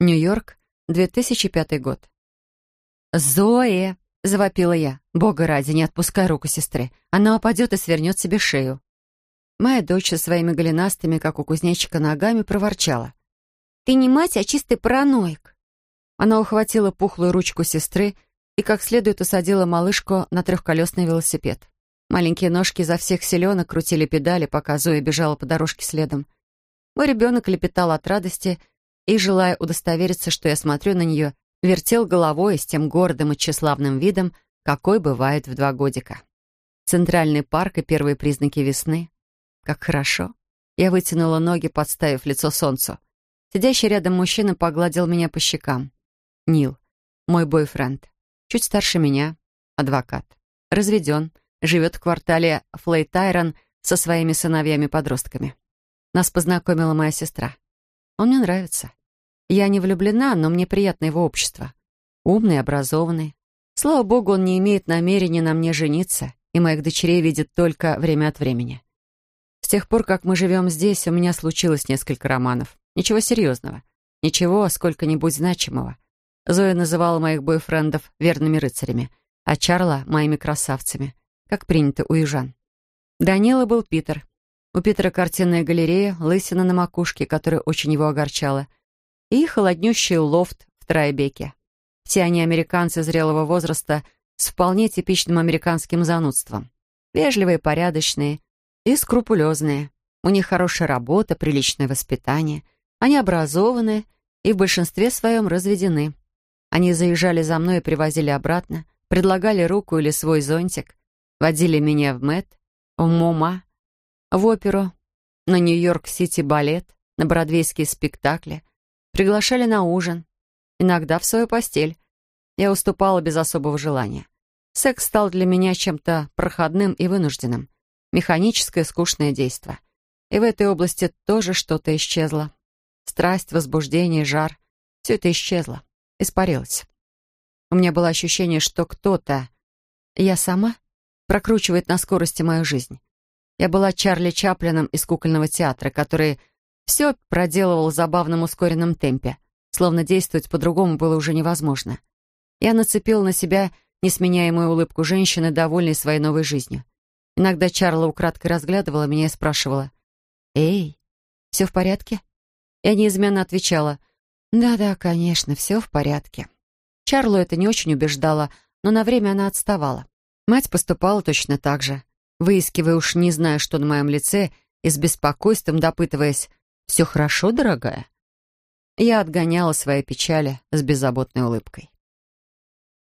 Нью-Йорк, 2005 год. «Зои!» — завопила я. «Бога ради, не отпускай руку сестры. Она упадет и свернет себе шею». Моя дочь со своими голенастыми, как у кузнечика, ногами проворчала. «Ты не мать, а чистый параноик». Она ухватила пухлую ручку сестры и как следует усадила малышку на трехколесный велосипед. Маленькие ножки изо всех селенок крутили педали, пока Зоя бежала по дорожке следом. Мой ребенок лепетал от радости и, желая удостовериться, что я смотрю на нее, вертел головой с тем гордым и тщеславным видом, какой бывает в два годика. Центральный парк и первые признаки весны. Как хорошо. Я вытянула ноги, подставив лицо солнцу. Сидящий рядом мужчина погладил меня по щекам. Нил, мой бойфренд. Чуть старше меня, адвокат. Разведен, живет в квартале Флейтайрон со своими сыновьями-подростками. Нас познакомила моя сестра. Он мне нравится. Я не влюблена, но мне приятно его общество. Умный, образованный. Слава богу, он не имеет намерения на мне жениться, и моих дочерей видит только время от времени. С тех пор, как мы живем здесь, у меня случилось несколько романов. Ничего серьезного. Ничего сколько-нибудь значимого. Зоя называла моих бойфрендов верными рыцарями, а Чарла — моими красавцами, как принято у южан. Данила был Питер. У Питера картинная галерея, лысина на макушке, которая очень его огорчала, и холоднющий лофт в Трайбеке. Все они американцы зрелого возраста с вполне типичным американским занудством. Вежливые, порядочные и скрупулезные. У них хорошая работа, приличное воспитание. Они образованы и в большинстве своем разведены. Они заезжали за мной и привозили обратно, предлагали руку или свой зонтик, водили меня в Мэт, в МОМА, в оперу, на Нью-Йорк-Сити балет, на бродвейские спектакли, приглашали на ужин, иногда в свою постель. Я уступала без особого желания. Секс стал для меня чем-то проходным и вынужденным. Механическое скучное действо. И в этой области тоже что-то исчезло. Страсть, возбуждение, жар — все это исчезло испарилась. У меня было ощущение, что кто-то, я сама, прокручивает на скорости мою жизнь. Я была Чарли Чаплином из кукольного театра, который все проделывал в забавном ускоренном темпе, словно действовать по-другому было уже невозможно. Я нацепила на себя несменяемую улыбку женщины, довольной своей новой жизнью. Иногда Чарла украдкой разглядывала меня и спрашивала, «Эй, все в порядке?» Я неизменно отвечала, да-да, конечно, все в порядке. Чарлу это не очень убеждало, но на время она отставала. Мать поступала точно так же, выискивая уж не знаю, что на моем лице, и с беспокойством допытываясь «Все хорошо, дорогая?» Я отгоняла свои печали с беззаботной улыбкой.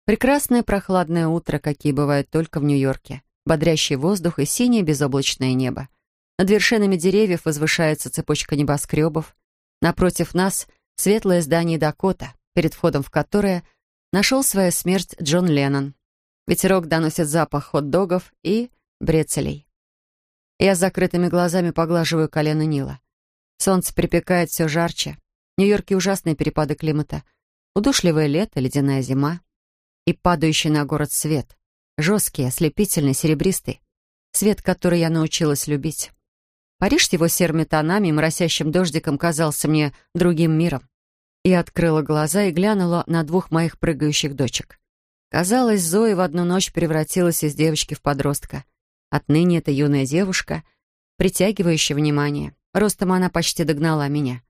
Прекрасное прохладное утро, какие бывают только в Нью-Йорке. Бодрящий воздух и синее безоблачное небо. Над вершинами деревьев возвышается цепочка небоскребов. Напротив нас — Светлое здание Дакота, перед входом в которое нашел свою смерть Джон Леннон. Ветерок доносит запах хот-догов и брецелей. Я с закрытыми глазами поглаживаю колено Нила. Солнце припекает все жарче. В Нью-Йорке ужасные перепады климата. Удушливое лето, ледяная зима. И падающий на город свет. Жесткий, ослепительный, серебристый. Свет, который я научилась любить. Париж с его серыми тонами и моросящим дождиком казался мне другим миром. Я открыла глаза и глянула на двух моих прыгающих дочек. Казалось, Зоя в одну ночь превратилась из девочки в подростка. Отныне эта юная девушка, притягивающая внимание. Ростом она почти догнала меня.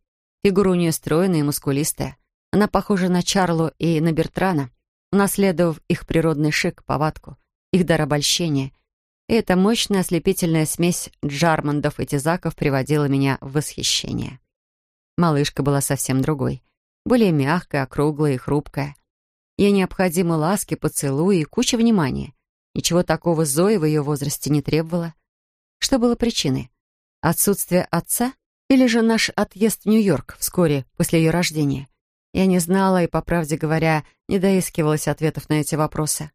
Фигура у нее стройная и мускулистая. Она похожа на Чарлу и на Бертрана, унаследовав их природный шик, повадку, их дар обольщения — и эта мощная ослепительная смесь джармандов и тизаков приводила меня в восхищение. Малышка была совсем другой. Более мягкая, округлая и хрупкая. Ей необходимы ласки, поцелуи и куча внимания. Ничего такого Зои в ее возрасте не требовала. Что было причиной? Отсутствие отца или же наш отъезд в Нью-Йорк вскоре после ее рождения? Я не знала и, по правде говоря, не доискивалась ответов на эти вопросы.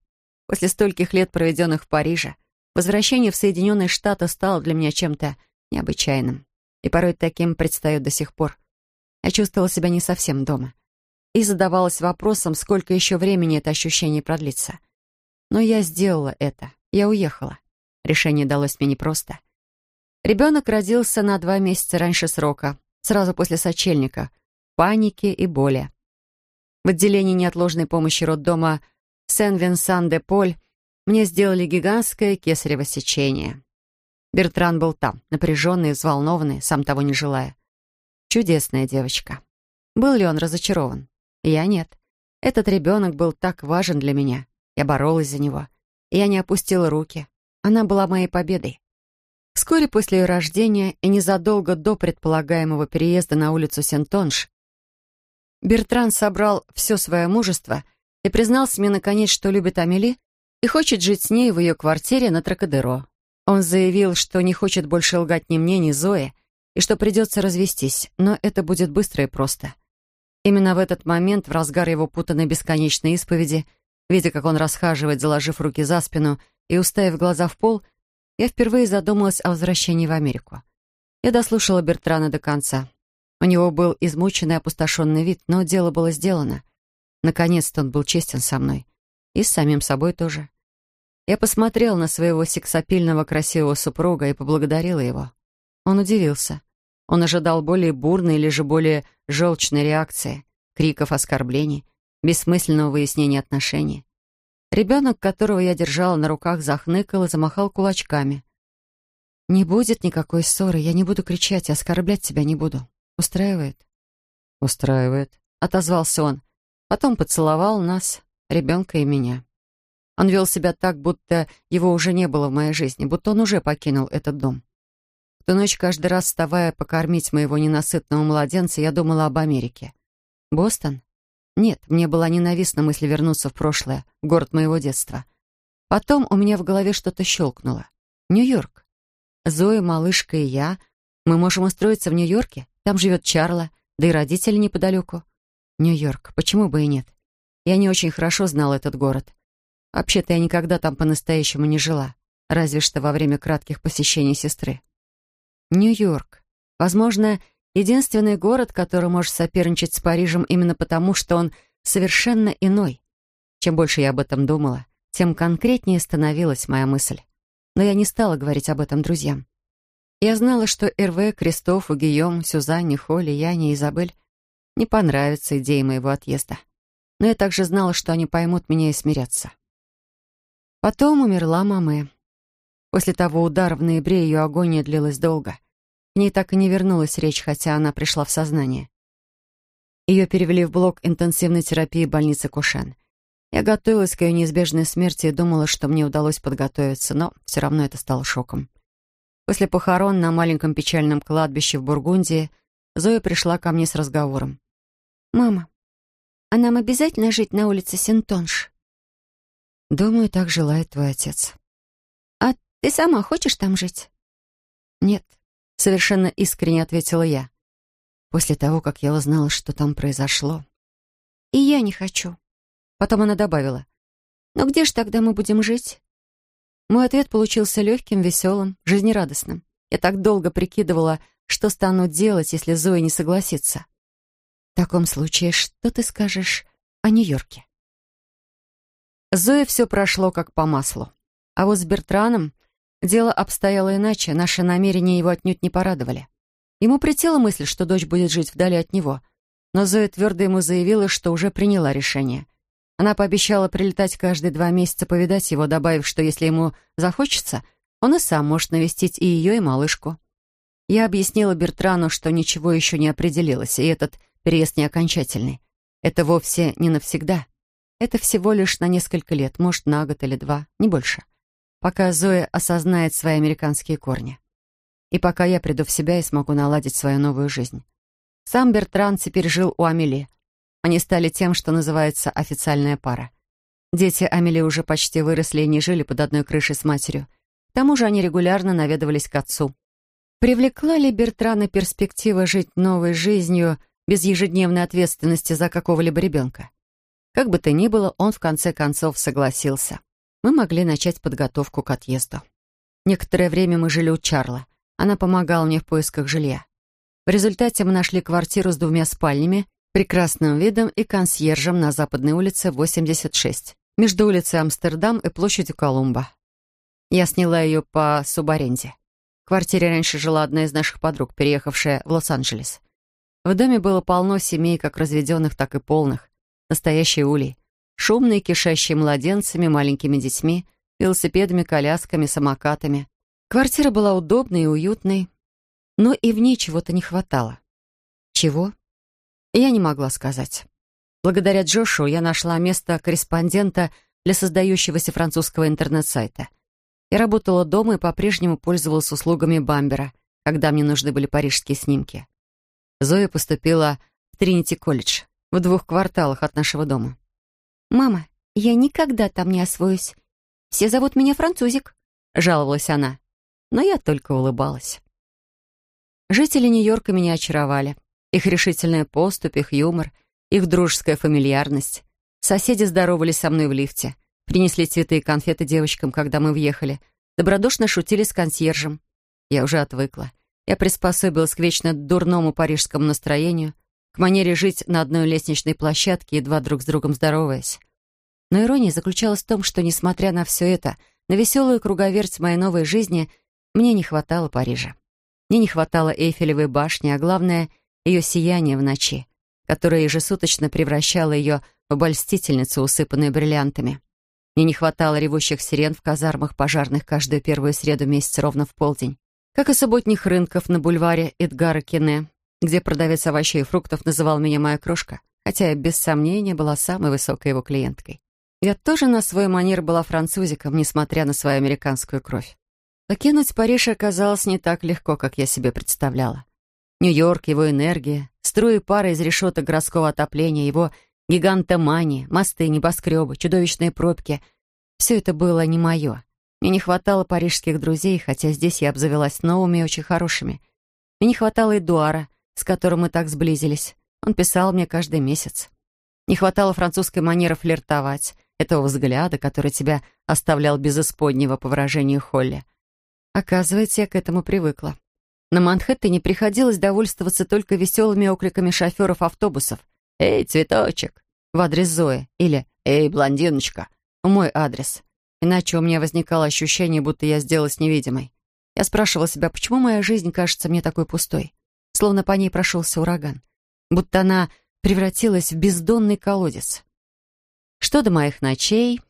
После стольких лет, проведенных в Париже, Возвращение в Соединенные Штаты стало для меня чем-то необычайным. И порой таким предстает до сих пор. Я чувствовала себя не совсем дома. И задавалась вопросом, сколько еще времени это ощущение продлится. Но я сделала это. Я уехала. Решение далось мне непросто. Ребенок родился на два месяца раньше срока, сразу после сочельника, паники и боли. В отделении неотложной помощи роддома Сен-Винсан-де-Поль мне сделали гигантское кесарево сечение. Бертран был там, напряженный взволнованный, сам того не желая. Чудесная девочка. Был ли он разочарован? Я нет. Этот ребенок был так важен для меня. Я боролась за него. Я не опустила руки. Она была моей победой. Вскоре после ее рождения и незадолго до предполагаемого переезда на улицу Сентонж, Бертран собрал все свое мужество и признался мне наконец, что любит Амели и хочет жить с ней в ее квартире на Тракадеро. Он заявил, что не хочет больше лгать ни мне, ни Зое, и что придется развестись, но это будет быстро и просто. Именно в этот момент, в разгар его путанной бесконечной исповеди, видя, как он расхаживает, заложив руки за спину и уставив глаза в пол, я впервые задумалась о возвращении в Америку. Я дослушала Бертрана до конца. У него был измученный, опустошенный вид, но дело было сделано. Наконец-то он был честен со мной. И с самим собой тоже. Я посмотрела на своего сексапильного красивого супруга и поблагодарила его. Он удивился. Он ожидал более бурной или же более желчной реакции, криков, оскорблений, бессмысленного выяснения отношений. Ребенок, которого я держала на руках, захныкал и замахал кулачками. «Не будет никакой ссоры, я не буду кричать и оскорблять тебя не буду. Устраивает?» «Устраивает», — отозвался он. Потом поцеловал нас, ребенка и меня. Он вел себя так, будто его уже не было в моей жизни, будто он уже покинул этот дом. В ту ночь, каждый раз вставая покормить моего ненасытного младенца, я думала об Америке. Бостон? Нет, мне была ненавистна мысль вернуться в прошлое, в город моего детства. Потом у меня в голове что-то щелкнуло. Нью-Йорк. Зоя, малышка и я. Мы можем устроиться в Нью-Йорке. Там живет Чарла, да и родители неподалеку. Нью-Йорк. Почему бы и нет? Я не очень хорошо знала этот город. Вообще-то я никогда там по-настоящему не жила, разве что во время кратких посещений сестры. Нью-Йорк. Возможно, Единственный город, который может соперничать с Парижем именно потому, что он совершенно иной. Чем больше я об этом думала, тем конкретнее становилась моя мысль. Но я не стала говорить об этом друзьям. Я знала, что Эрве, Кристофу, Гийом, Сюзанне, Холли, Яне и Изабель не понравится идея моего отъезда. Но я также знала, что они поймут меня и смирятся. Потом умерла мама. После того удара в ноябре ее агония длилась долго — к ней так и не вернулась речь, хотя она пришла в сознание. Ее перевели в блок интенсивной терапии больницы Кушен. Я готовилась к ее неизбежной смерти и думала, что мне удалось подготовиться, но все равно это стало шоком. После похорон на маленьком печальном кладбище в Бургундии Зоя пришла ко мне с разговором. «Мама, а нам обязательно жить на улице Сентонш?» «Думаю, так желает твой отец». «А ты сама хочешь там жить?» «Нет, Совершенно искренне ответила я. После того, как я узнала, что там произошло. И я не хочу. Потом она добавила. Но где же тогда мы будем жить? Мой ответ получился легким, веселым, жизнерадостным. Я так долго прикидывала, что стану делать, если Зоя не согласится. В таком случае, что ты скажешь о Нью-Йорке? Зоя все прошло как по маслу. А вот с Бертраном Дело обстояло иначе, наши намерения его отнюдь не порадовали. Ему притела мысль, что дочь будет жить вдали от него, но Зоя твердо ему заявила, что уже приняла решение. Она пообещала прилетать каждые два месяца повидать его, добавив, что если ему захочется, он и сам может навестить и ее, и малышку. Я объяснила Бертрану, что ничего еще не определилось, и этот переезд не окончательный. Это вовсе не навсегда. Это всего лишь на несколько лет, может, на год или два, не больше пока Зоя осознает свои американские корни. И пока я приду в себя и смогу наладить свою новую жизнь. Сам Бертран теперь жил у Амели. Они стали тем, что называется официальная пара. Дети Амели уже почти выросли и не жили под одной крышей с матерью. К тому же они регулярно наведывались к отцу. Привлекла ли Бертрана перспектива жить новой жизнью без ежедневной ответственности за какого-либо ребенка? Как бы то ни было, он в конце концов согласился мы могли начать подготовку к отъезду. Некоторое время мы жили у Чарла. Она помогала мне в поисках жилья. В результате мы нашли квартиру с двумя спальнями, прекрасным видом и консьержем на западной улице 86, между улицей Амстердам и площадью Колумба. Я сняла ее по субаренде. В квартире раньше жила одна из наших подруг, переехавшая в Лос-Анджелес. В доме было полно семей, как разведенных, так и полных. настоящий улей. Шумный, кишащий младенцами, маленькими детьми, велосипедами, колясками, самокатами. Квартира была удобной и уютной, но и в ней чего-то не хватало. Чего? Я не могла сказать. Благодаря Джошу я нашла место корреспондента для создающегося французского интернет-сайта. Я работала дома и по-прежнему пользовалась услугами Бамбера, когда мне нужны были парижские снимки. Зоя поступила в Тринити-колледж, в двух кварталах от нашего дома. «Мама, я никогда там не освоюсь. Все зовут меня Французик», — жаловалась она. Но я только улыбалась. Жители Нью-Йорка меня очаровали. Их решительная поступь, их юмор, их дружеская фамильярность. Соседи здоровались со мной в лифте, принесли цветы и конфеты девочкам, когда мы въехали, добродушно шутили с консьержем. Я уже отвыкла. Я приспособилась к вечно дурному парижскому настроению, к манере жить на одной лестничной площадке, едва друг с другом здороваясь. Но ирония заключалась в том, что, несмотря на все это, на веселую круговерть моей новой жизни, мне не хватало Парижа. Мне не хватало Эйфелевой башни, а главное — ее сияние в ночи, которое ежесуточно превращало ее в обольстительницу, усыпанную бриллиантами. Мне не хватало ревущих сирен в казармах пожарных каждую первую среду месяца ровно в полдень, как и субботних рынков на бульваре Эдгара Кене, где продавец овощей и фруктов называл меня «моя крошка», хотя я без сомнения была самой высокой его клиенткой. Я тоже на свой манер была французиком, несмотря на свою американскую кровь. Покинуть Париж оказалось не так легко, как я себе представляла. Нью-Йорк, его энергия, струи пара из решеток городского отопления, его гигантомания, мосты, небоскребы, чудовищные пробки — все это было не мое. Мне не хватало парижских друзей, хотя здесь я обзавелась новыми и очень хорошими. Мне не хватало Эдуара, с которым мы так сблизились. Он писал мне каждый месяц. Не хватало французской манеры флиртовать, этого взгляда, который тебя оставлял без исподнего по выражению Холли. Оказывается, я к этому привыкла. На Манхэттене приходилось довольствоваться только веселыми окликами шоферов автобусов. «Эй, цветочек!» в адрес Зои или «Эй, блондиночка!» мой адрес. Иначе у меня возникало ощущение, будто я сделалась невидимой. Я спрашивала себя, почему моя жизнь кажется мне такой пустой, словно по ней прошелся ураган, будто она превратилась в бездонный колодец. Что до моих ночей,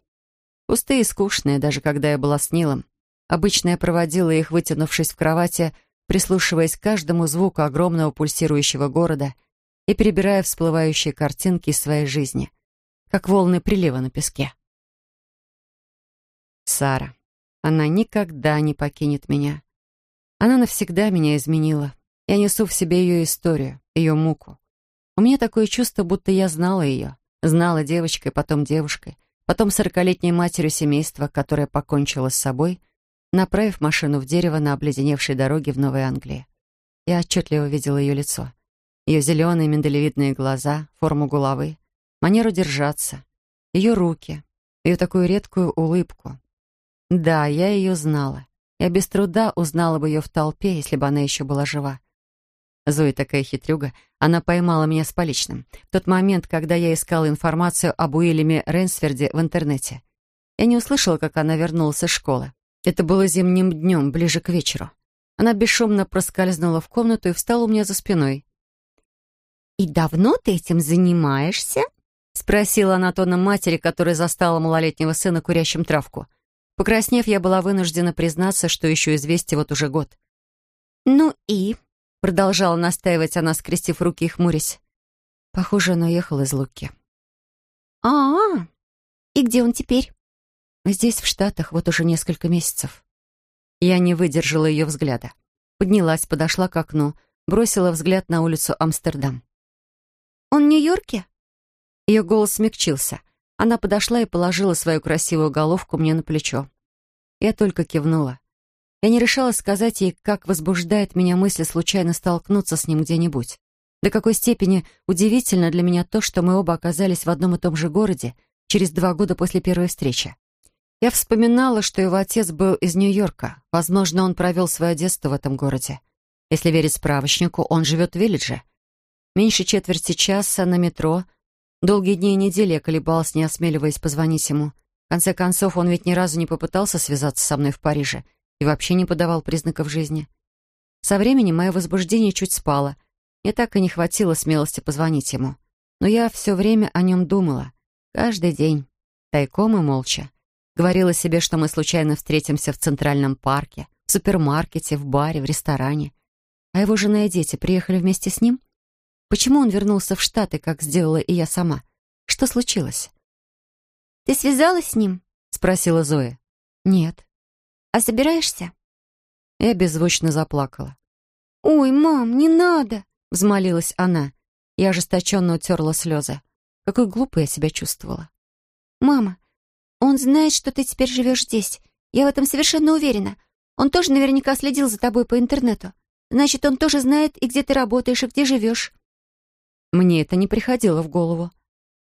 пустые и скучные, даже когда я была с Нилом. Обычно я проводила их, вытянувшись в кровати, прислушиваясь к каждому звуку огромного пульсирующего города и перебирая всплывающие картинки из своей жизни, как волны прилива на песке. Сара. Она никогда не покинет меня. Она навсегда меня изменила. Я несу в себе ее историю, ее муку. У меня такое чувство, будто я знала ее. Знала девочкой, потом девушкой, потом сорокалетней матерью семейства, которая покончила с собой направив машину в дерево на обледеневшей дороге в Новой Англии. Я отчетливо видела ее лицо. Ее зеленые миндалевидные глаза, форму головы, манеру держаться, ее руки, ее такую редкую улыбку. Да, я ее знала. Я без труда узнала бы ее в толпе, если бы она еще была жива. Зои такая хитрюга, она поймала меня с поличным. В тот момент, когда я искала информацию об Уильяме Рейнсферде в интернете. Я не услышала, как она вернулась из школы. Это было зимним днем, ближе к вечеру. Она бесшумно проскользнула в комнату и встала у меня за спиной. «И давно ты этим занимаешься?» — спросила она тоном матери, которая застала малолетнего сына курящим травку. Покраснев, я была вынуждена признаться, что ищу известие вот уже год. «Ну и?» — продолжала настаивать она, скрестив руки и хмурясь. Похоже, он уехал из Луки. «А-а! И где он теперь?» Здесь, в Штатах, вот уже несколько месяцев. Я не выдержала ее взгляда. Поднялась, подошла к окну, бросила взгляд на улицу Амстердам. «Он в Нью-Йорке?» Ее голос смягчился. Она подошла и положила свою красивую головку мне на плечо. Я только кивнула. Я не решала сказать ей, как возбуждает меня мысль случайно столкнуться с ним где-нибудь. До какой степени удивительно для меня то, что мы оба оказались в одном и том же городе через два года после первой встречи. Я вспоминала, что его отец был из Нью-Йорка. Возможно, он провел свое детство в этом городе. Если верить справочнику, он живет в Виллидже. Меньше четверти часа на метро. Долгие дни и недели я колебалась, не осмеливаясь позвонить ему. В конце концов, он ведь ни разу не попытался связаться со мной в Париже и вообще не подавал признаков жизни. Со временем мое возбуждение чуть спало. Мне так и не хватило смелости позвонить ему. Но я все время о нем думала. Каждый день. Тайком и молча. Говорила себе, что мы случайно встретимся в Центральном парке, в супермаркете, в баре, в ресторане. А его жена и дети приехали вместе с ним? Почему он вернулся в Штаты, как сделала и я сама? Что случилось? «Ты связалась с ним?» — спросила Зоя. «Нет». «А собираешься?» Я беззвучно заплакала. «Ой, мам, не надо!» — взмолилась она. Я ожесточенно утерла слезы. Какой глупой я себя чувствовала. «Мама, он знает, что ты теперь живешь здесь. Я в этом совершенно уверена. Он тоже наверняка следил за тобой по интернету. Значит, он тоже знает, и где ты работаешь, и где живешь». Мне это не приходило в голову.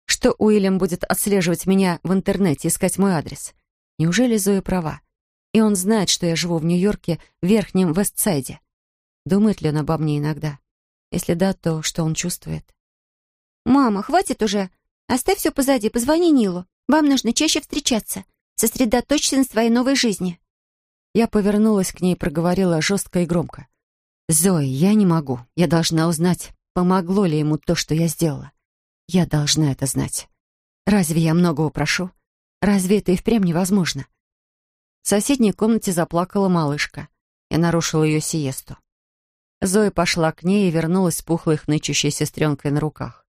Что Уильям будет отслеживать меня в интернете, искать мой адрес? Неужели Зоя права? И он знает, что я живу в Нью-Йорке, в Верхнем Вестсайде. Думает ли он обо мне иногда? Если да, то что он чувствует? «Мама, хватит уже. Оставь все позади, позвони Нилу. Вам нужно чаще встречаться. Сосредоточься на своей новой жизни». Я повернулась к ней и проговорила жестко и громко. «Зои, я не могу. Я должна узнать, помогло ли ему то, что я сделала. Я должна это знать. Разве я многого прошу? Разве это и впрямь невозможно?» В соседней комнате заплакала малышка. Я нарушила ее сиесту. Зоя пошла к ней и вернулась с пухлой хнычущей сестренкой на руках.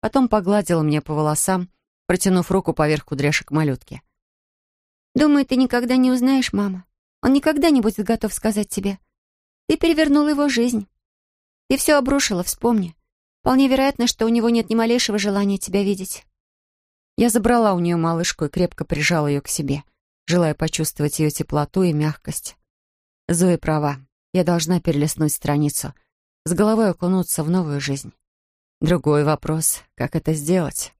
Потом погладила мне по волосам, протянув руку поверх кудряшек малютки. «Думаю, ты никогда не узнаешь, мама. Он никогда не будет готов сказать тебе. Ты перевернула его жизнь. Ты все обрушила, вспомни. Вполне вероятно, что у него нет ни малейшего желания тебя видеть». Я забрала у нее малышку и крепко прижала ее к себе, желая почувствовать ее теплоту и мягкость. Зоя права. Я должна перелистнуть страницу, с головой окунуться в новую жизнь. Другой вопрос — как это сделать?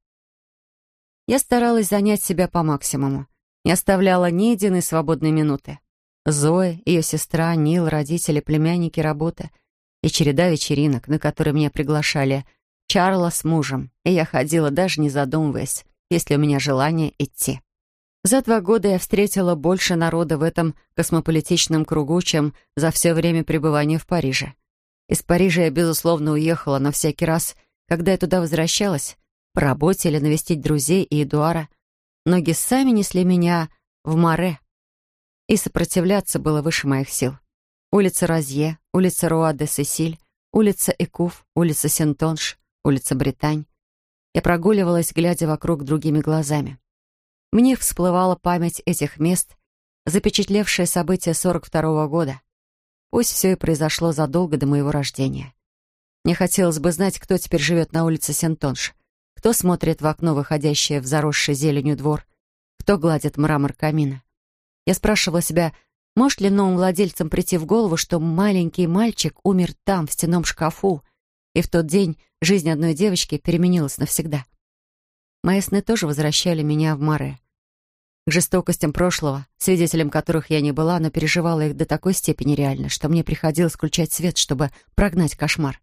Я старалась занять себя по максимуму. Не оставляла ни единой свободной минуты. Зоя, ее сестра, Нил, родители, племянники, работа и череда вечеринок, на которые меня приглашали Чарла с мужем, и я ходила, даже не задумываясь, есть ли у меня желание идти. За два года я встретила больше народа в этом космополитичном кругу, чем за все время пребывания в Париже. Из Парижа я, безусловно, уехала, но всякий раз, когда я туда возвращалась, по работе или навестить друзей и Эдуара, ноги сами несли меня в море. И сопротивляться было выше моих сил. Улица Розье, улица Руа-де-Сесиль, улица Экуф, улица Сентонш, улица Британь. Я прогуливалась, глядя вокруг другими глазами. Мне всплывала память этих мест, запечатлевшие события 42-го года. Пусть все и произошло задолго до моего рождения. Мне хотелось бы знать, кто теперь живет на улице Сентонш, кто смотрит в окно, выходящее в заросший зеленью двор, кто гладит мрамор камина. Я спрашивала себя, может ли новым владельцам прийти в голову, что маленький мальчик умер там, в стенном шкафу, и в тот день жизнь одной девочки переменилась навсегда. Мои сны тоже возвращали меня в море. К жестокостям прошлого, свидетелем которых я не была, но переживала их до такой степени реально, что мне приходилось включать свет, чтобы прогнать кошмар.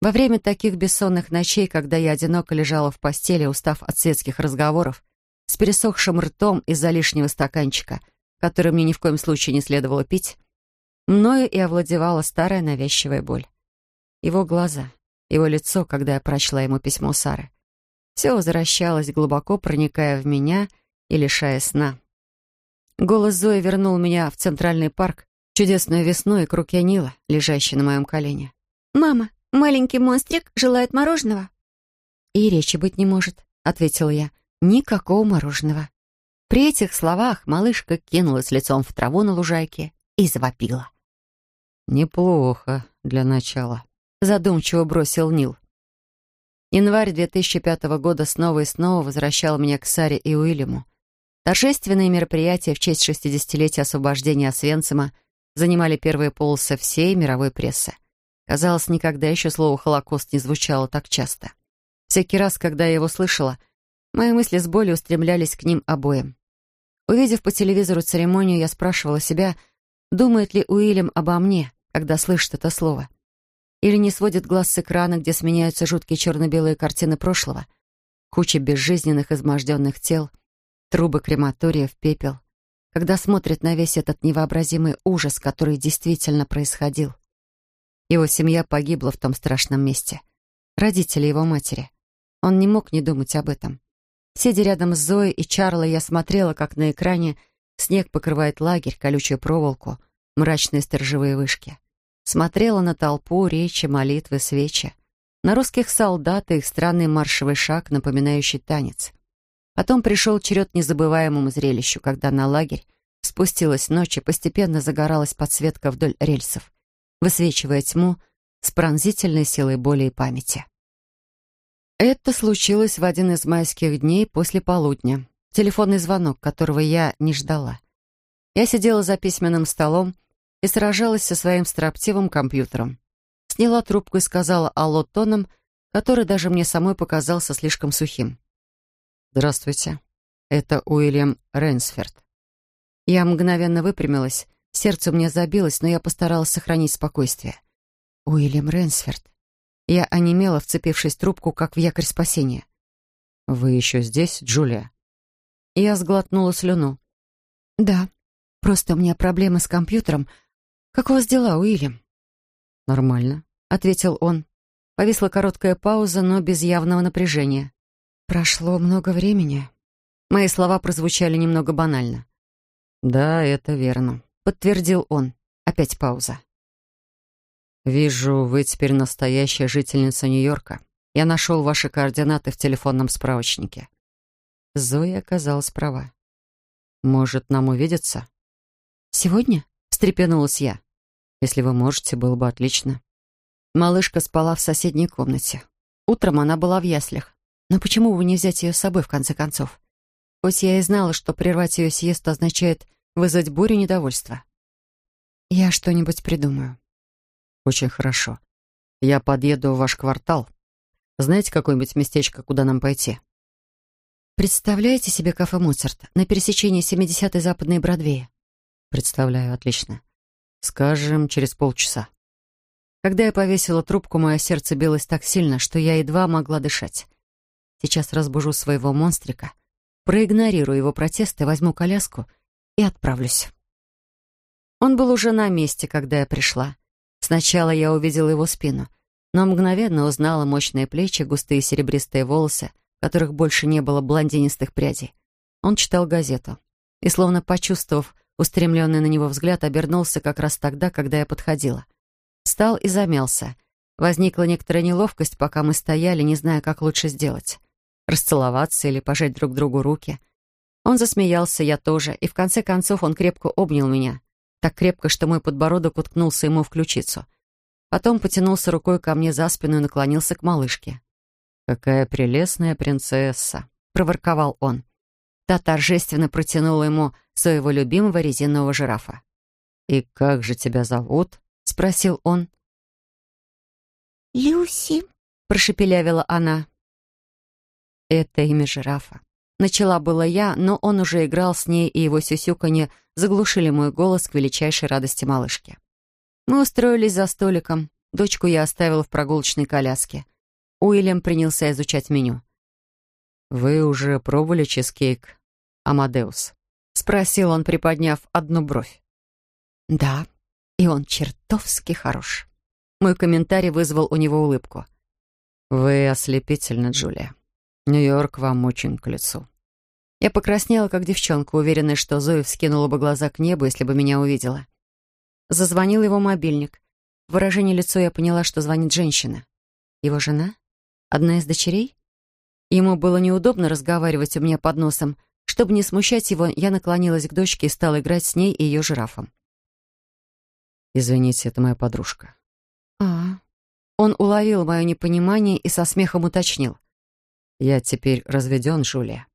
Во время таких бессонных ночей, когда я одиноко лежала в постели, устав от светских разговоров, с пересохшим ртом из-за лишнего стаканчика, который мне ни в коем случае не следовало пить, мною и овладевала старая навязчивая боль. Его глаза, его лицо, когда я прочла ему письмо Сары. Все возвращалось, глубоко проникая в меня и лишая сна. Голос Зои вернул меня в Центральный парк, чудесную весну и к руке Нила, лежащей на моем колене. «Мама, маленький монстрик желает мороженого». «И речи быть не может», — ответила я. «Никакого мороженого». При этих словах малышка кинулась лицом в траву на лужайке и завопила. «Неплохо для начала», — задумчиво бросил Нил. Январь 2005 года снова и снова возвращал меня к Саре и Уильяму. Торжественные мероприятия в честь 60-летия освобождения Освенцима занимали первые полосы всей мировой прессы. Казалось, никогда еще слово «Холокост» не звучало так часто. Всякий раз, когда я его слышала, мои мысли с болью устремлялись к ним обоим. Увидев по телевизору церемонию, я спрашивала себя, думает ли Уильям обо мне, когда слышит это слово. Или не сводит глаз с экрана, где сменяются жуткие черно-белые картины прошлого. Куча безжизненных изможденных тел, трубы крематория в пепел. Когда смотрит на весь этот невообразимый ужас, который действительно происходил. Его семья погибла в том страшном месте. Родители его матери. Он не мог не думать об этом. Сидя рядом с Зоей и Чарлой, я смотрела, как на экране снег покрывает лагерь, колючую проволоку, мрачные сторожевые вышки. Смотрела на толпу, речи, молитвы, свечи. На русских солдат и их странный маршевый шаг, напоминающий танец. Потом пришел черед незабываемому зрелищу, когда на лагерь спустилась ночь и постепенно загоралась подсветка вдоль рельсов, высвечивая тьму с пронзительной силой боли и памяти. Это случилось в один из майских дней после полудня. Телефонный звонок, которого я не ждала. Я сидела за письменным столом и сражалась со своим строптивым компьютером. Сняла трубку и сказала «Алло» тоном, который даже мне самой показался слишком сухим. «Здравствуйте. Это Уильям Рейнсферд». Я мгновенно выпрямилась, сердце у меня забилось, но я постаралась сохранить спокойствие. «Уильям Рейнсферд». Я онемела, вцепившись в трубку, как в якорь спасения. «Вы еще здесь, Джулия?» Я сглотнула слюну. «Да, просто у меня проблемы с компьютером. Как у вас дела, Уильям?» «Нормально», — ответил он. Повисла короткая пауза, но без явного напряжения. «Прошло много времени». Мои слова прозвучали немного банально. «Да, это верно», — подтвердил он. Опять пауза. «Вижу, вы теперь настоящая жительница Нью-Йорка. Я нашел ваши координаты в телефонном справочнике». Зоя оказалась права. «Может, нам увидеться?» «Сегодня?» — встрепенулась я. «Если вы можете, было бы отлично». Малышка спала в соседней комнате. Утром она была в яслях. Но почему бы не взять ее с собой, в конце концов? Хоть я и знала, что прервать ее сиесту означает вызвать бурю недовольства. «Я что-нибудь придумаю», «Очень хорошо. Я подъеду в ваш квартал. Знаете какое-нибудь местечко, куда нам пойти?» «Представляете себе кафе «Моцарт» на пересечении 70-й Западной Бродвея?» «Представляю, отлично. Скажем, через полчаса». Когда я повесила трубку, мое сердце билось так сильно, что я едва могла дышать. Сейчас разбужу своего монстрика, проигнорирую его протесты, возьму коляску и отправлюсь. Он был уже на месте, когда я пришла. Сначала я увидела его спину, но мгновенно узнала мощные плечи, густые серебристые волосы, в которых больше не было блондинистых прядей. Он читал газету и, словно почувствовав устремленный на него взгляд, обернулся как раз тогда, когда я подходила. Встал и замялся. Возникла некоторая неловкость, пока мы стояли, не зная, как лучше сделать. Расцеловаться или пожать друг другу руки. Он засмеялся, я тоже, и в конце концов он крепко обнял меня, так крепко, что мой подбородок уткнулся ему в ключицу. Потом потянулся рукой ко мне за спину и наклонился к малышке. «Какая прелестная принцесса!» — проворковал он. Та торжественно протянула ему своего любимого резинового жирафа. «И как же тебя зовут?» — спросил он. «Люси», — прошепелявила она. Это имя жирафа. Начала была я, но он уже играл с ней, и его сюсюканье заглушили мой голос к величайшей радости малышки. Мы устроились за столиком. Дочку я оставила в прогулочной коляске. Уильям принялся изучать меню. «Вы уже пробовали чизкейк Амадеус?» — спросил он, приподняв одну бровь. «Да, и он чертовски хорош». Мой комментарий вызвал у него улыбку. «Вы ослепительны, Джулия. Нью-Йорк вам очень к лицу». Я покраснела, как девчонка, уверенная, что Зоя вскинула бы глаза к небу, если бы меня увидела. Зазвонил его мобильник. В выражении лица я поняла, что звонит женщина. Его жена? Одна из дочерей? Ему было неудобно разговаривать у меня под носом. Чтобы не смущать его, я наклонилась к дочке и стала играть с ней и ее жирафом. «Извините, это моя подружка». «А...» Он уловил мое непонимание и со смехом уточнил. «Я теперь разведен, Жулия».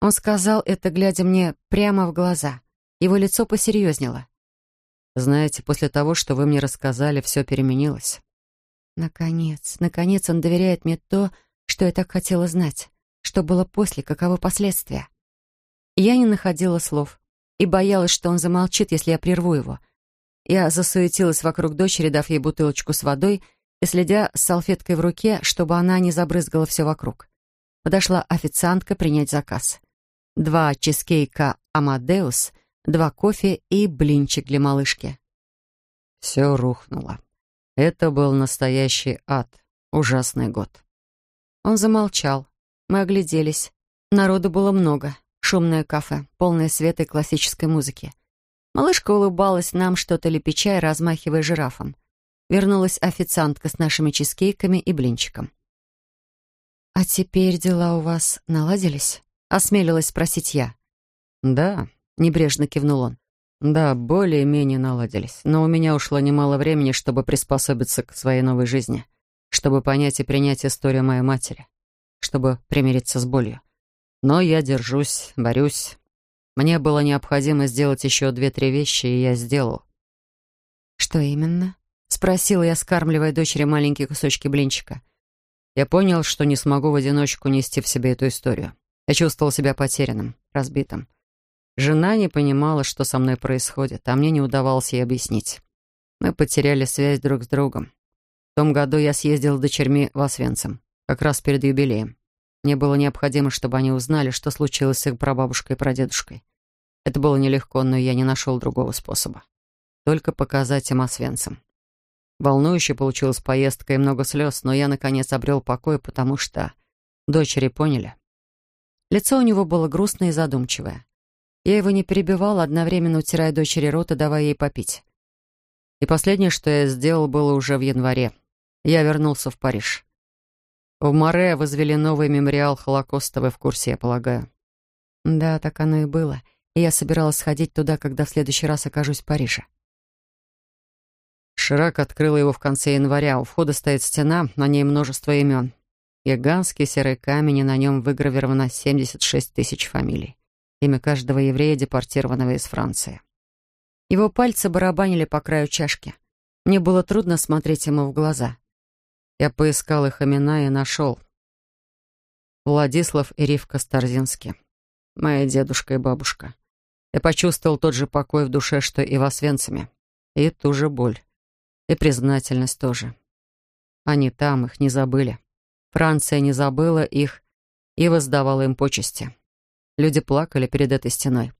Он сказал это, глядя мне прямо в глаза. Его лицо посерьезнело. «Знаете, после того, что вы мне рассказали, все переменилось». Наконец, наконец он доверяет мне то, что я так хотела знать. Что было после, каковы последствия. Я не находила слов и боялась, что он замолчит, если я прерву его. Я засуетилась вокруг дочери, дав ей бутылочку с водой и следя с салфеткой в руке, чтобы она не забрызгала все вокруг. Подошла официантка принять заказ. Два чизкейка «Амадеус», два кофе и блинчик для малышки. Все рухнуло. Это был настоящий ад. Ужасный год. Он замолчал. Мы огляделись. Народу было много. Шумное кафе, полное света и классической музыки. Малышка улыбалась нам, что-то лепеча и размахивая жирафом. Вернулась официантка с нашими чизкейками и блинчиком. «А теперь дела у вас наладились?» — осмелилась спросить я. «Да», — небрежно кивнул он. «Да, более-менее наладились. Но у меня ушло немало времени, чтобы приспособиться к своей новой жизни, чтобы понять и принять историю моей матери, чтобы примириться с болью. Но я держусь, борюсь. Мне было необходимо сделать еще две-три вещи, и я сделал. «Что именно?» — спросила я, скармливая дочери маленькие кусочки блинчика. Я понял, что не смогу в одиночку нести в себе эту историю. Я чувствовал себя потерянным, разбитым. Жена не понимала, что со мной происходит, а мне не удавалось ей объяснить. Мы потеряли связь друг с другом. В том году я съездил с дочерьми в Освенцим, как раз перед юбилеем. Мне было необходимо, чтобы они узнали, что случилось с их прабабушкой и прадедушкой. Это было нелегко, но я не нашел другого способа. Только показать им освенцам. Волнующе получилась поездка и много слез, но я, наконец, обрел покой, потому что дочери поняли. Лицо у него было грустное и задумчивое. Я его не перебивала, одновременно утирая дочери рот и давая ей попить. И последнее, что я сделал, было уже в январе. Я вернулся в Париж. В Море возвели новый мемориал Холокоста, вы в курсе, я полагаю. Да, так оно и было. И я собиралась сходить туда, когда в следующий раз окажусь в Париже. Ширак открыл его в конце января. У входа стоит стена, на ней множество имен. Гигантский серый камень, и на нем выгравировано 76 тысяч фамилий. Имя каждого еврея, депортированного из Франции. Его пальцы барабанили по краю чашки. Мне было трудно смотреть ему в глаза. Я поискал их имена и нашел. Владислав и Ривка Старзински. Моя дедушка и бабушка. Я почувствовал тот же покой в душе, что и в Освенциме. И ту же боль. И признательность тоже. Они там, их не забыли. Франция не забыла их и воздавала им почести. Люди плакали перед этой стеной.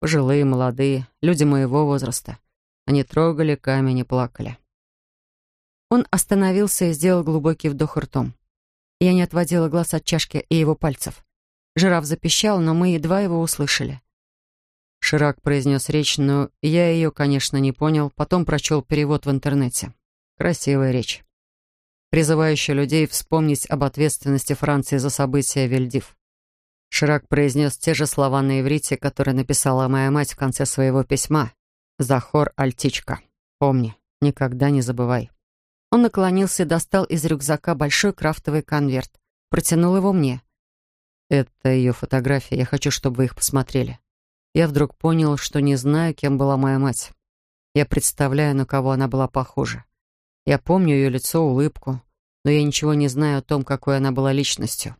Пожилые, молодые, люди моего возраста. Они трогали камень и плакали. Он остановился и сделал глубокий вдох ртом. Я не отводила глаз от чашки и его пальцев. Жираф запищал, но мы едва его услышали. Ширак произнес речь, но я ее, конечно, не понял, потом прочел перевод в интернете. Красивая речь. Призывающая людей вспомнить об ответственности Франции за события Вельдив. Ширак произнес те же слова на иврите, которые написала моя мать в конце своего письма. «Захор Альтичка. Помни, никогда не забывай». Он наклонился и достал из рюкзака большой крафтовый конверт. Протянул его мне. «Это ее фотография. Я хочу, чтобы вы их посмотрели». Я вдруг понял, что не знаю, кем была моя мать. Я представляю, на кого она была похожа. Я помню ее лицо, улыбку, но я ничего не знаю о том, какой она была личностью.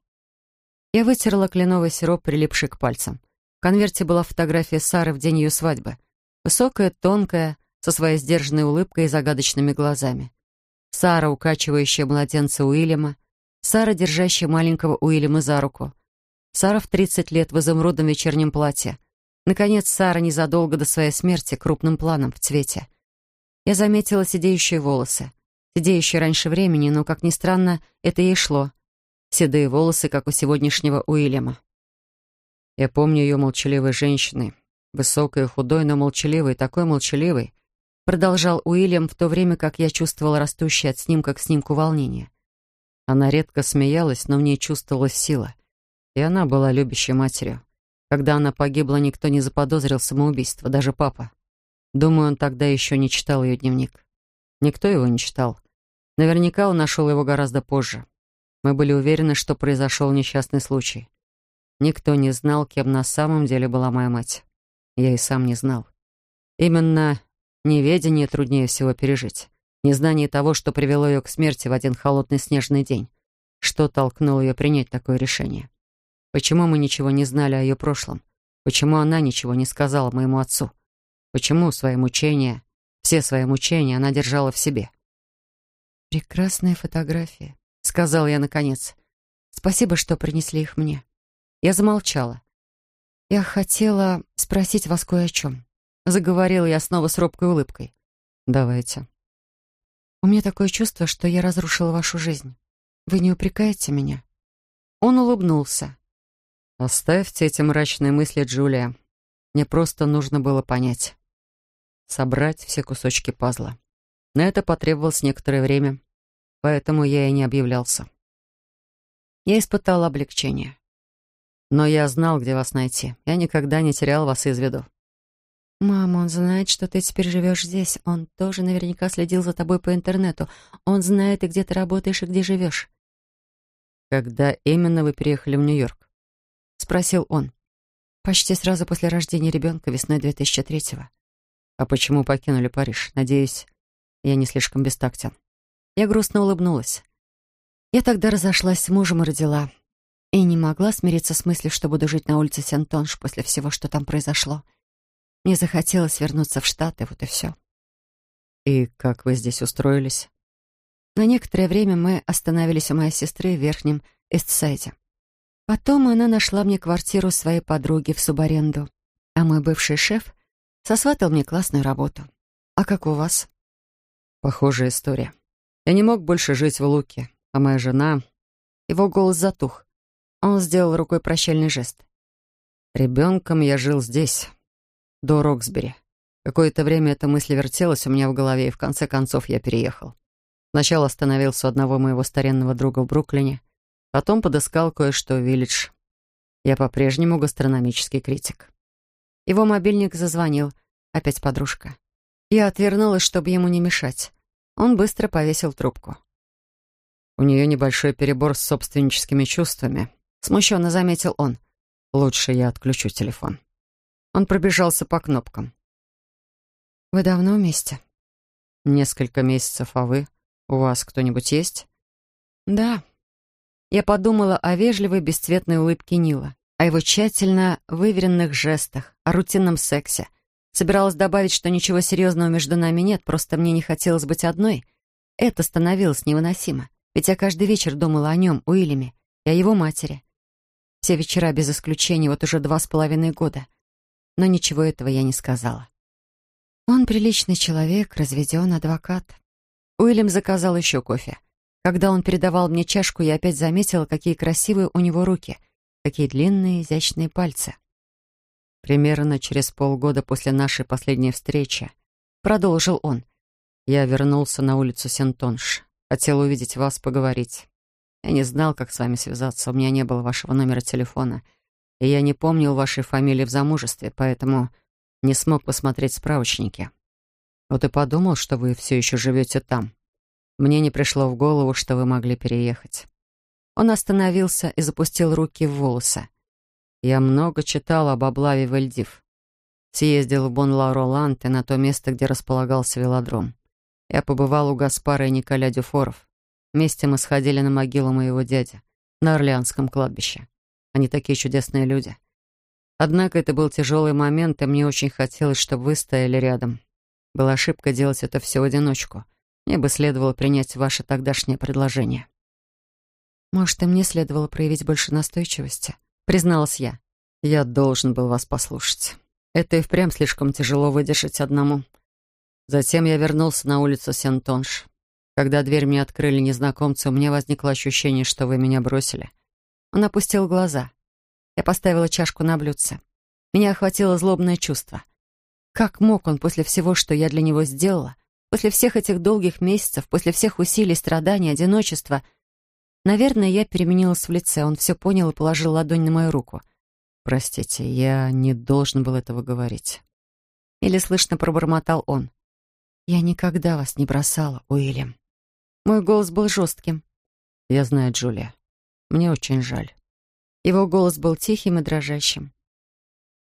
Я вытерла кленовый сироп, прилипший к пальцам. В конверте была фотография Сары в день ее свадьбы. Высокая, тонкая, со своей сдержанной улыбкой и загадочными глазами. Сара, укачивающая младенца Уильяма, Сара, держащая маленького Уильяма за руку, Сара в 30 лет в изумрудном вечернем платье. Наконец, Сара незадолго до своей смерти крупным планом в цвете. Я заметила сидеющие волосы. Сидеющие раньше времени, но, как ни странно, это ей шло. Седые волосы, как у сегодняшнего Уильяма. Я помню ее молчаливой женщиной. Высокой и худой, но молчаливой, такой молчаливой, продолжал Уильям, в то время как я чувствовала растущее от снимка к снимку волнение. Она редко смеялась, но в ней чувствовалась сила. И она была любящей матерью. Когда она погибла, никто не заподозрил самоубийство, даже папа. Думаю, он тогда еще не читал ее дневник. Никто его не читал. Наверняка он нашел его гораздо позже. Мы были уверены, что произошел несчастный случай. Никто не знал, кем на самом деле была моя мать. Я и сам не знал. Именно Неведение труднее всего пережить. Незнание того, что привело ее к смерти в один холодный снежный день. Что толкнуло ее принять такое решение? Почему мы ничего не знали о ее прошлом? Почему она ничего не сказала моему отцу? Почему свои мучения, все свои мучения она держала в себе? «Прекрасная фотография», — сказал я наконец. «Спасибо, что принесли их мне». Я замолчала. Я хотела спросить вас кое о чем. Заговорила я снова с робкой улыбкой. «Давайте». «У меня такое чувство, что я разрушила вашу жизнь. Вы не упрекаете меня?» Он улыбнулся. «Оставьте эти мрачные мысли, Джулия. Мне просто нужно было понять. Собрать все кусочки пазла. На это потребовалось некоторое время, поэтому я и не объявлялся. Я испытал облегчение. Но я знал, где вас найти. Я никогда не терял вас из виду. «Мама, он знает, что ты теперь живешь здесь. Он тоже наверняка следил за тобой по интернету. Он знает и где ты работаешь, и где живешь». «Когда именно вы переехали в Нью-Йорк?» — спросил он. «Почти сразу после рождения ребенка, весной 2003-го». «А почему покинули Париж? Надеюсь, я не слишком бестактен». Я грустно улыбнулась. Я тогда разошлась с мужем и родила. И не могла смириться с мыслью, что буду жить на улице Сент-Тонж после всего, что там произошло. Мне захотелось вернуться в Штаты, вот и все. «И как вы здесь устроились?» На некоторое время мы остановились у моей сестры в Верхнем Эстсайде. Потом она нашла мне квартиру своей подруги в субаренду, а мой бывший шеф сосватал мне классную работу. А как у вас? Похожая история. Я не мог больше жить в Луке, а моя жена... Его голос затух. Он сделал рукой прощальный жест. Ребенком я жил здесь, до Роксбери. Какое-то время эта мысль вертелась у меня в голове, и в конце концов я переехал. Сначала остановился у одного моего старинного друга в Бруклине, потом подыскал кое-что в Виллидж. Я по-прежнему гастрономический критик. Его мобильник зазвонил. Опять подружка. Я отвернулась, чтобы ему не мешать. Он быстро повесил трубку. «У нее небольшой перебор с собственническими чувствами», — смущенно заметил он. «Лучше я отключу телефон». Он пробежался по кнопкам. «Вы давно вместе?» «Несколько месяцев, а вы? У вас кто-нибудь есть?» «Да». Я подумала о вежливой бесцветной улыбке Нила, о его тщательно выверенных жестах, о рутинном сексе. Собиралась добавить, что ничего серьезного между нами нет, просто мне не хотелось быть одной. Это становилось невыносимо, ведь я каждый вечер думала о нем, Уильяме, и о его матери. Все вечера без исключения, вот уже два с половиной года — но ничего этого я не сказала. Он приличный человек, разведен адвокат. Уильям заказал еще кофе. Когда он передавал мне чашку, я опять заметила, какие красивые у него руки, какие длинные изящные пальцы. Примерно через полгода после нашей последней встречи, продолжил он, я вернулся на улицу Сентонш. Хотел увидеть вас, поговорить. Я не знал, как с вами связаться, у меня не было вашего номера телефона — я не помнил вашей фамилии в замужестве, поэтому не смог посмотреть справочники. Вот и подумал, что вы все еще живете там. Мне не пришло в голову, что вы могли переехать. Он остановился и запустил руки в волосы. Я много читал об облаве Вальдив. Съездил в Бон-Ла-Роланд и на то место, где располагался велодром. Я побывал у Гаспара и Николя Дюфоров. Вместе мы сходили на могилу моего дяди на Орлеанском кладбище. Они такие чудесные люди. Однако это был тяжелый момент, и мне очень хотелось, чтобы вы стояли рядом. Была ошибка делать это все в одиночку. Мне бы следовало принять ваше тогдашнее предложение. «Может, и мне следовало проявить больше настойчивости?» — призналась я. «Я должен был вас послушать. Это и впрямь слишком тяжело выдержать одному. Затем я вернулся на улицу Сентонш. Когда дверь мне открыли незнакомцы, у меня возникло ощущение, что вы меня бросили. Он опустил глаза. Я поставила чашку на блюдце. Меня охватило злобное чувство. Как мог он после всего, что я для него сделала, после всех этих долгих месяцев, после всех усилий, страданий, одиночества... Наверное, я переменилась в лице. Он все понял и положил ладонь на мою руку. «Простите, я не должен был этого говорить». Или слышно пробормотал он. «Я никогда вас не бросала, Уильям». Мой голос был жестким. «Я знаю, Джулия. Мне очень жаль». Его голос был тихим и дрожащим.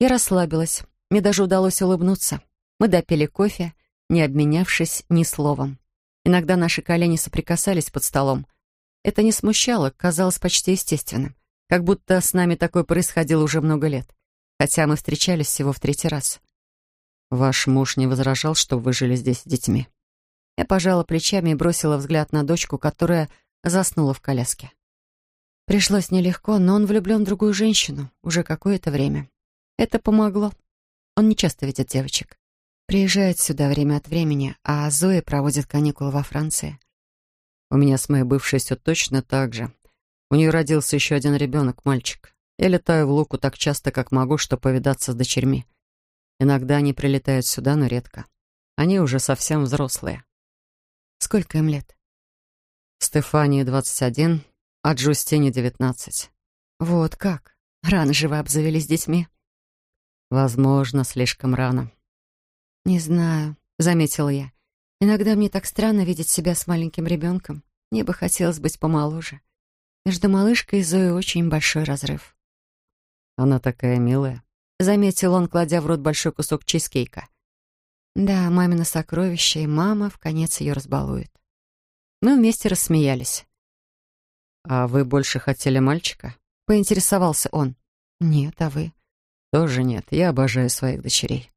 Я расслабилась. Мне даже удалось улыбнуться. Мы допили кофе, не обменявшись ни словом. Иногда наши колени соприкасались под столом. Это не смущало, казалось почти естественным. Как будто с нами такое происходило уже много лет. Хотя мы встречались всего в третий раз. «Ваш муж не возражал, что вы жили здесь с детьми?» Я пожала плечами и бросила взгляд на дочку, которая заснула в коляске. Пришлось нелегко, но он влюблен в другую женщину уже какое-то время. Это помогло. Он не часто видит девочек. Приезжает сюда время от времени, а Зоя проводит каникулы во Франции. У меня с моей бывшей все точно так же. У нее родился еще один ребенок, мальчик. Я летаю в Луку так часто, как могу, чтобы повидаться с дочерьми. Иногда они прилетают сюда, но редко. Они уже совсем взрослые. Сколько им лет? Стефании 21, а Джустине 19. Вот как. Рано же вы обзавелись детьми. Возможно, слишком рано. Не знаю, заметила я. Иногда мне так странно видеть себя с маленьким ребенком. Мне бы хотелось быть помоложе. Между малышкой и Зоей очень большой разрыв. Она такая милая, заметил он, кладя в рот большой кусок чизкейка. Да, мамино сокровище, и мама в конец ее разбалует. Мы вместе рассмеялись. «А вы больше хотели мальчика?» — поинтересовался он. «Нет, а вы?» «Тоже нет. Я обожаю своих дочерей.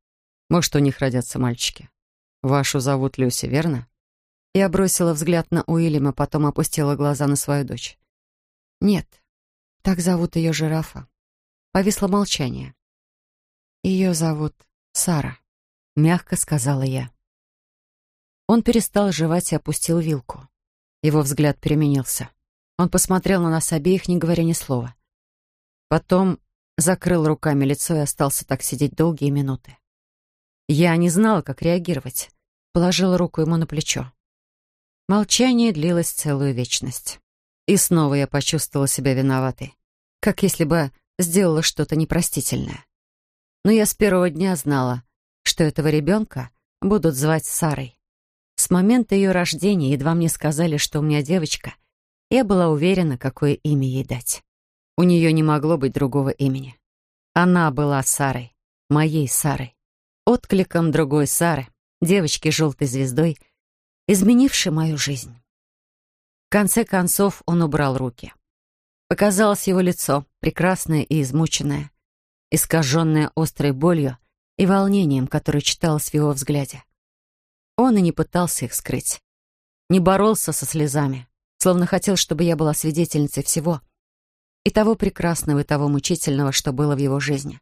Может, у них родятся мальчики. Вашу зовут Люси, верно?» Я бросила взгляд на Уильяма, потом опустила глаза на свою дочь. «Нет, так зовут ее жирафа». Повисло молчание. «Ее зовут Сара» мягко сказала я. Он перестал жевать и опустил вилку. Его взгляд переменился. Он посмотрел на нас обеих, не говоря ни слова. Потом закрыл руками лицо и остался так сидеть долгие минуты. Я не знала, как реагировать. Положила руку ему на плечо. Молчание длилось целую вечность. И снова я почувствовала себя виноватой. Как если бы сделала что-то непростительное. Но я с первого дня знала, что этого ребенка будут звать Сарой. С момента ее рождения, едва мне сказали, что у меня девочка, я была уверена, какое имя ей дать. У нее не могло быть другого имени. Она была Сарой, моей Сарой, откликом другой Сары, девочки желтой звездой, изменившей мою жизнь. В конце концов он убрал руки. Показалось его лицо, прекрасное и измученное, искаженное острой болью, и волнением, которое читалось в его взгляде. Он и не пытался их скрыть. Не боролся со слезами, словно хотел, чтобы я была свидетельницей всего. И того прекрасного, и того мучительного, что было в его жизни.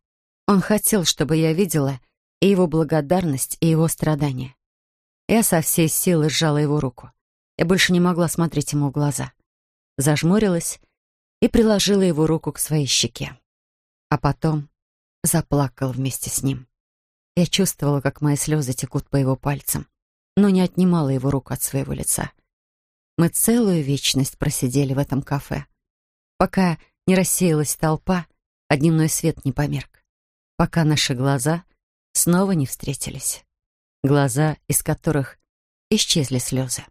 Он хотел, чтобы я видела и его благодарность, и его страдания. Я со всей силы сжала его руку. Я больше не могла смотреть ему в глаза. Зажмурилась и приложила его руку к своей щеке. А потом заплакал вместе с ним. Я чувствовала, как мои слезы текут по его пальцам, но не отнимала его руку от своего лица. Мы целую вечность просидели в этом кафе, пока не рассеялась толпа, а дневной свет не померк, пока наши глаза снова не встретились. Глаза, из которых исчезли слезы.